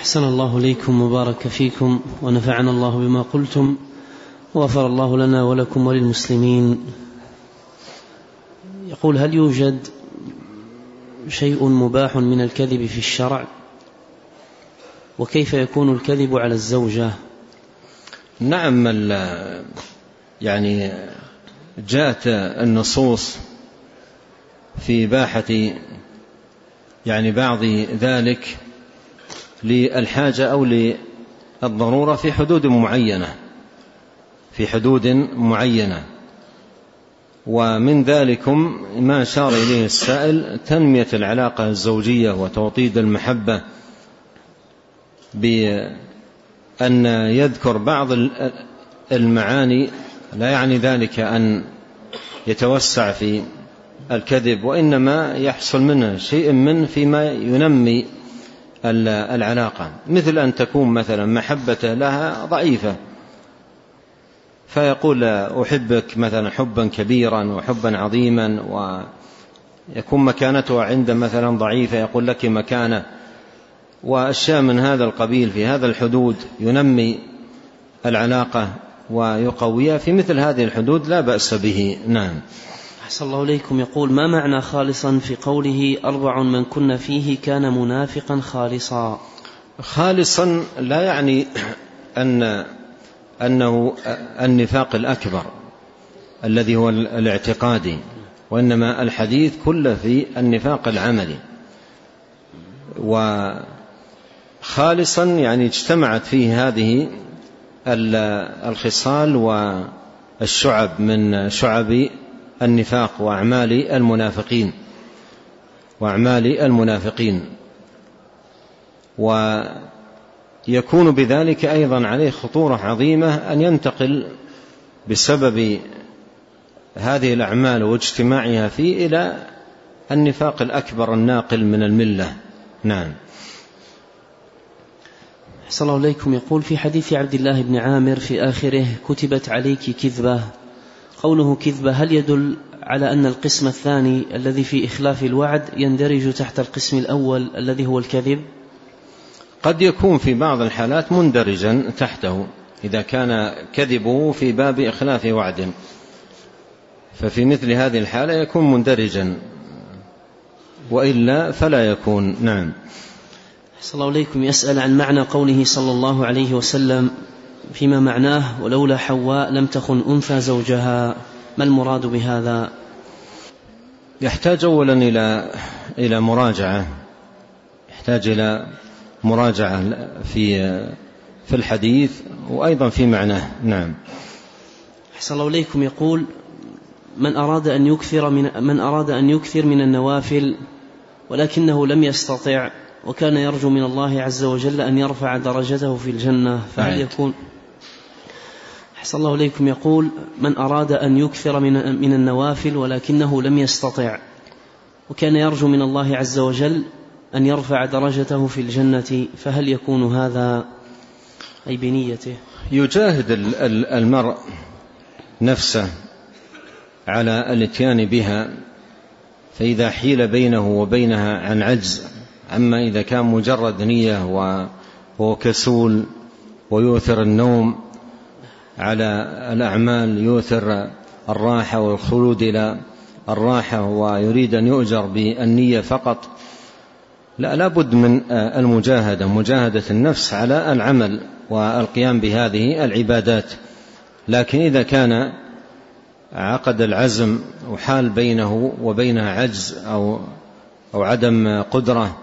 أحسن الله إليكم وبارك فيكم ونفعنا الله بما قلتم وغفر الله لنا ولكم وللمسلمين. يقول هل يوجد شيء مباح من الكذب في الشرع؟ وكيف يكون الكذب على الزوجة؟ نعم يعني جاءت النصوص في إباحة يعني بعض ذلك للحاجة أو للضرورة في حدود معينة. في حدود معينة. ومن ذلكم ما أشار إليه السائل تنمية العلاقة الزوجية وتوطيد المحبة بأن يذكر بعض المعاني. لا يعني ذلك أن يتوسع في الكذب وإنما يحصل منه شيء من فيما ينمي العلاقة. مثل أن تكون مثلا محبة لها ضعيفة. فيقول أحبك مثلا حبا كبيرا وحبا عظيما ويكون مكانته عنده مثلا ضعيفة. يقول لك مكانة. وأشياء من هذا القبيل في هذا الحدود ينمي العلاقة ويقويها. في مثل هذه الحدود لا بأس به. نعم. أحسن الله إليكم. يقول ما معنى خالصا في قوله أربع من كن فيه كان منافقا خالصا خالصا لا يعني أن أنه النفاق الأكبر الذي هو الاعتقادي وإنما الحديث كله في النفاق العملي. وخالصا يعني اجتمعت فيه هذه الخصال والشعب من شعب النفاق وأعمال المنافقين وأعمال المنافقين. ويكون بذلك أيضا عليه خطورة عظيمة أن ينتقل بسبب هذه الأعمال واجتماعها فيه إلى النفاق الأكبر الناقل من الملة. نعم. صلى الله عليكم يقول في حديث عبد الله بن عامر في آخره كتبت عليك كذبة قوله كذبة هل يدل على أن القسم الثاني الذي في إخلاف الوعد يندرج تحت القسم الأول الذي هو الكذب؟ قد يكون في بعض الحالات مندرجا تحته إذا كان كذبه في باب إخلاف وعد. ففي مثل هذه الحالة يكون مندرجا وإلا فلا يكون. نعم. صلى الله عليكم يسأل عن معنى قوله صلى الله عليه وسلم فيما معناه ولولا حواء لم تخن أنثى زوجها. ما المراد بهذا؟ يحتاج أولا إلى إلى مراجعة. يحتاج إلى مراجعة في في الحديث وأيضا في معناه. نعم. أحسن الله إليكم. يقول من أراد أن يكثر من من أراد أن يكثر من النوافل ولكنه لم يستطع وكان يرجو من الله عز وجل أن يرفع درجته في الجنة. فهل يكون أحسن الله إليكم. يقول من أراد أن يكثر من, من النوافل ولكنه لم يستطع. وكان يرجو من الله عز وجل أن يرفع درجته في الجنة فهل يكون هذا أي بنيته؟ يجاهد المرء نفسه على الإتيان بها فإذا حيل بينه وبينها عن عجز أما إذا كان مجرد نية وهو كسول ويؤثر النوم على الأعمال يؤثر الراحة والخلود إلى الراحة ويريد أن يؤجر بالنية فقط. لا لابد من المجاهدة مجاهدة النفس على العمل والقيام بهذه العبادات. لكن إذا كان عقد العزم وحال بينه وبينها عجز أو أو عدم قدرة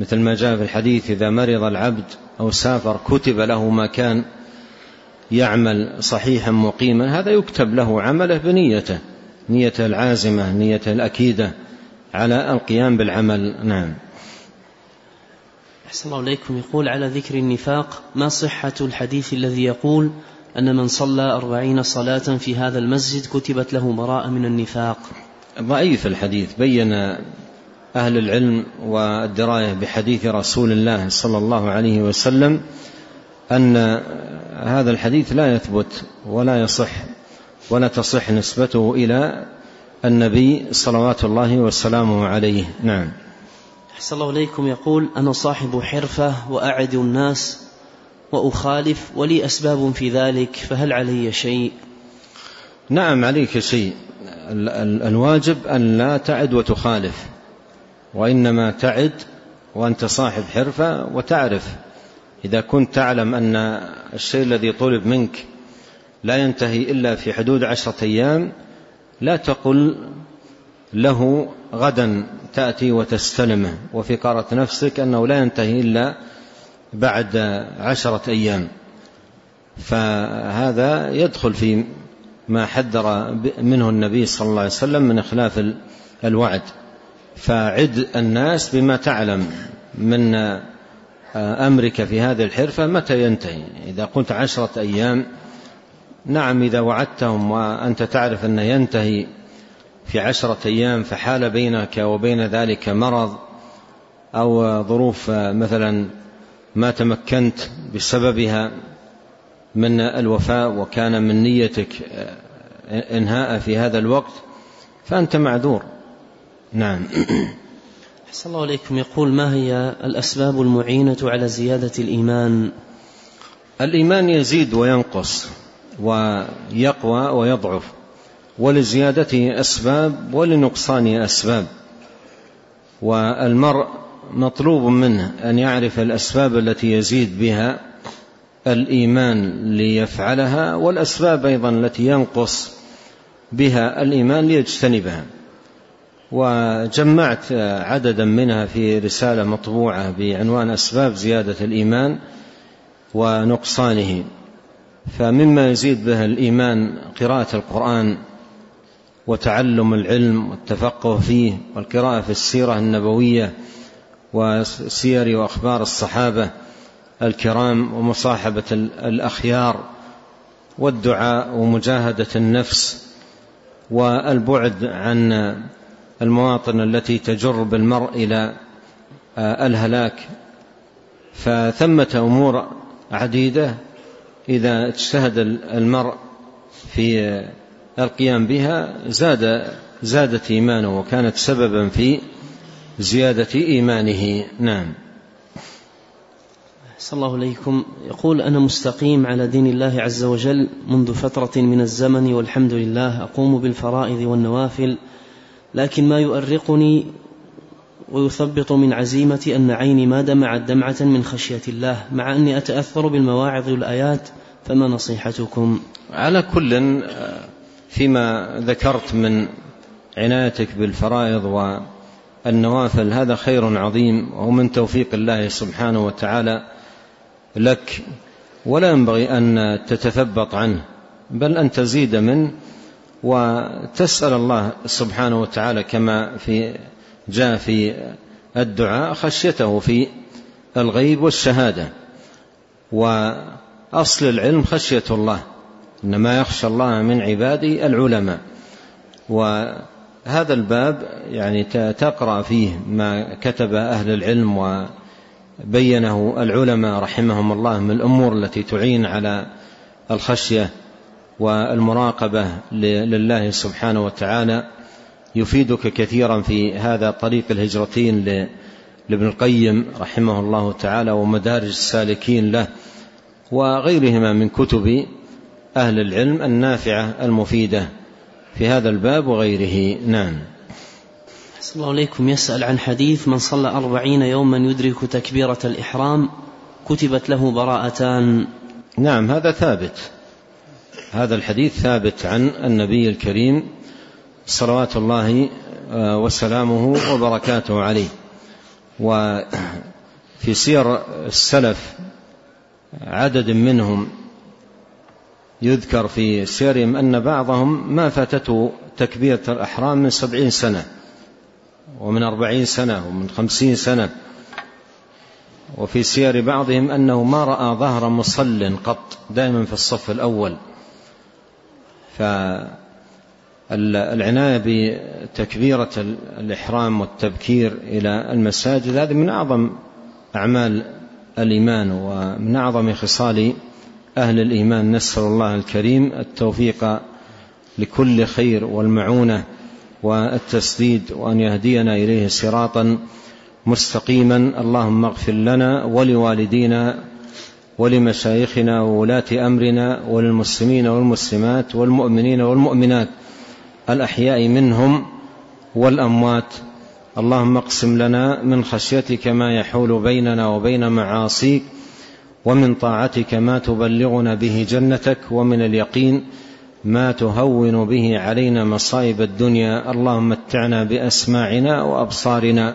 مثل ما جاء في الحديث إذا مرض العبد أو سافر كتب له ما كان يعمل صحيحا مقيما هذا يكتب له عمله بنيته نيته العازمة نيته الأكيدة على القيام بالعمل. نعم. أحسن الله إليكم. يقول على ذكر النفاق ما صحة الحديث الذي يقول أن من صلى أربعين صلاة في هذا المسجد كتبت له براءة من النفاق؟ ضعيف الحديث. بين أهل العلم والدراية بحديث رسول الله صلى الله عليه وسلم أن هذا الحديث لا يثبت ولا يصح ولا تصح نسبته إلى النبي صلوات الله وسلامه عليه. نعم. أحسن الله إليكم. يقول أنا صاحب حرفة وأعد الناس وأخالف ولي أسباب في ذلك فهل علي شيء؟ نعم عليك شيء. الواجب أن لا تعد وتخالف وإنما تعد وأنت صاحب حرفة وتعرف. إذا كنت تعلم أن الشيء الذي طلب منك لا ينتهي إلا في حدود عشرة أيام لا تقل له غدا تأتي وتستلمه. وفكارة نفسك أنه لا ينتهي إلا بعد عشرة أيام. فهذا يدخل في ما حذر منه النبي صلى الله عليه وسلم من إخلاف الوعد. فعد الناس بما تعلم من أمرك في هذه الحرفة متى ينتهي؟ إذا قلت عشرة أيام نعم إذا وعدتهم وأنت تعرف أنه ينتهي في عشرة أيام فحال بينك وبين ذلك مرض أو ظروف مثلا ما تمكنت بسببها من الوفاء وكان من نيتك إنهاء في هذا الوقت فأنت معذور. نعم. أحسن الله عليكم يقول ما هي الأسباب المعينة على زيادة الإيمان؟ الإيمان يزيد وينقص ويقوى ويضعف ولزيادته أسباب ولنقصانه أسباب. والمرء مطلوب منه أن يعرف الأسباب التي يزيد بها الإيمان ليفعلها والأسباب أيضا التي ينقص بها الإيمان ليجتنبها. وجمعت عددا منها في رسالة مطبوعة بعنوان أسباب زيادة الإيمان ونقصانه. فمما يزيد بها الإيمان قراءة القرآن وتعلم العلم والتفقه فيه والقراءة في السيرة النبوية وسير وأخبار الصحابة الكرام ومصاحبة الأخيار والدعاء ومجاهدة النفس والبعد عن المواطن التي تجر بالمرء إلى الهلاك. فثمة أمور عديدة إذا اجتهد المرء في القيام بها زاد زادت إيمانه وكانت سببا في زيادة إيمانه. نعم. صلى الله عليكم يقول أنا مستقيم على دين الله عز وجل منذ فترة من الزمن والحمد لله أقوم بالفرائض والنوافل لكن ما يؤرقني ويثبط من عزيمتي أن عيني ما دمعت دمعة من خشية الله مع أني أتأثر بالمواعظ والآيات فما نصيحتكم؟ على كل فيما ذكرت من عنايتك بالفرائض والنوافل هذا خير عظيم ومن توفيق الله سبحانه وتعالى لك. ولا ينبغي أن تتثبط عنه بل أن تزيد منه وتسأل الله سبحانه وتعالى كما في جاء في الدعاء خشيته في الغيب والشهادة. وأصل العلم خشية الله إنما يخشى الله من عباده العلماء. وهذا الباب يعني تقرأ فيه ما كتب أهل العلم وبينه العلماء رحمهم الله من الأمور التي تعين على الخشية. والمراقبة لله سبحانه وتعالى يفيدك كثيرا في هذا طريق الهجرتين لابن القيم رحمه الله تعالى ومدارج السالكين له وغيرهما من كتب أهل العلم النافعة المفيدة في هذا الباب وغيره. نعم. أحسن الله عليكم. يسأل عن حديث من صلى أربعين يوما يدرك تكبيرة الإحرام كتبت له براءتان. نعم هذا ثابت. هذا الحديث ثابت عن النبي الكريم صلوات الله آه، وسلامه وبركاته عليه. وفي سير السلف عدد منهم يذكر في سيرهم أن بعضهم ما فاتته تكبيرة الأحرام من سبعين سنة ومن أربعين سنة ومن خمسين سنة. وفي سير بعضهم أنه ما رأى ظهر مصل قط دائما في الصف الأول. فالعناية بتكبيرة الإحرام والتبكير إلى المساجد هذه من أعظم أعمال الإيمان ومن أعظم خصال أهل الإيمان. نسأل الله الكريم التوفيق لكل خير والمعونة والتسديد وأن يهدينا إليه صراطا مستقيما. اللهم اغفر لنا ولوالدينا ولمشايخنا وولاة أمرنا وللمسلمين والمسلمات والمؤمنين والمؤمنات الأحياء منهم والأموات. اللهم اقسم لنا من خشيتك ما يحول بيننا وبين معاصيك ومن طاعتك ما تبلغنا به جنتك ومن اليقين ما تهون به علينا مصائب الدنيا. اللهم متعنا بأسماعنا وأبصارنا.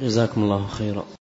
جزاكم الله خيرا.